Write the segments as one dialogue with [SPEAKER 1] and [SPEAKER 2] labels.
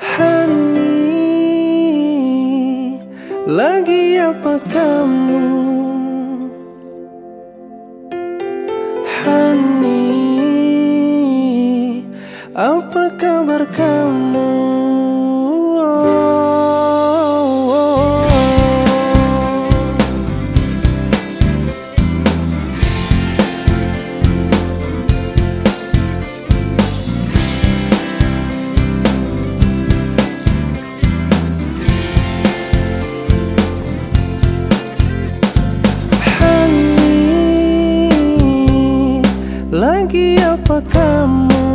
[SPEAKER 1] Hani, lagi apa kamu? Hani, apa kabar kamu? tanpa kamu?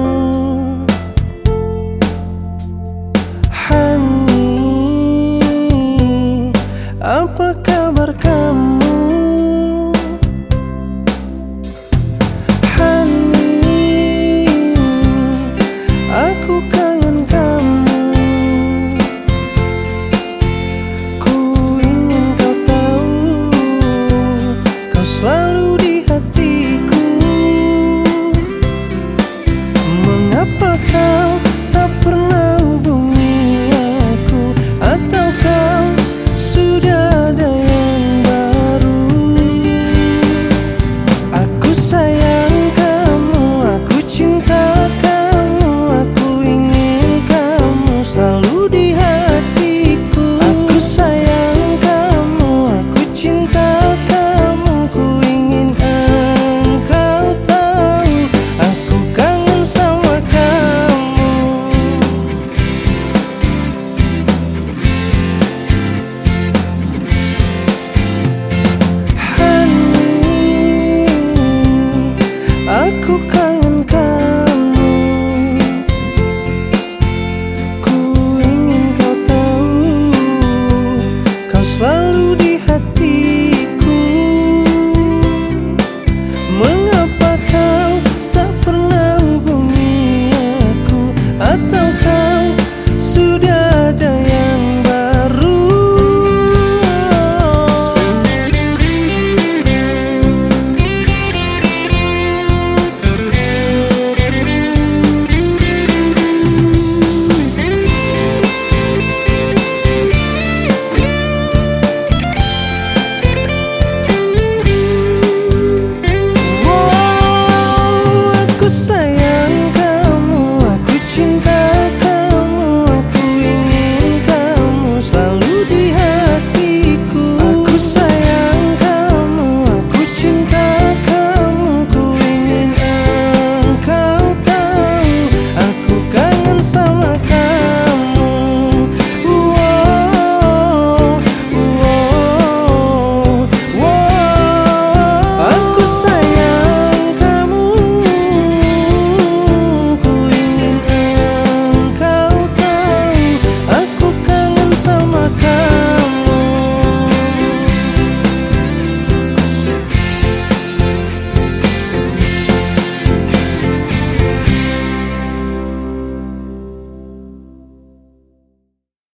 [SPEAKER 1] Hani Apa kabar kamu? Hani Aku apakah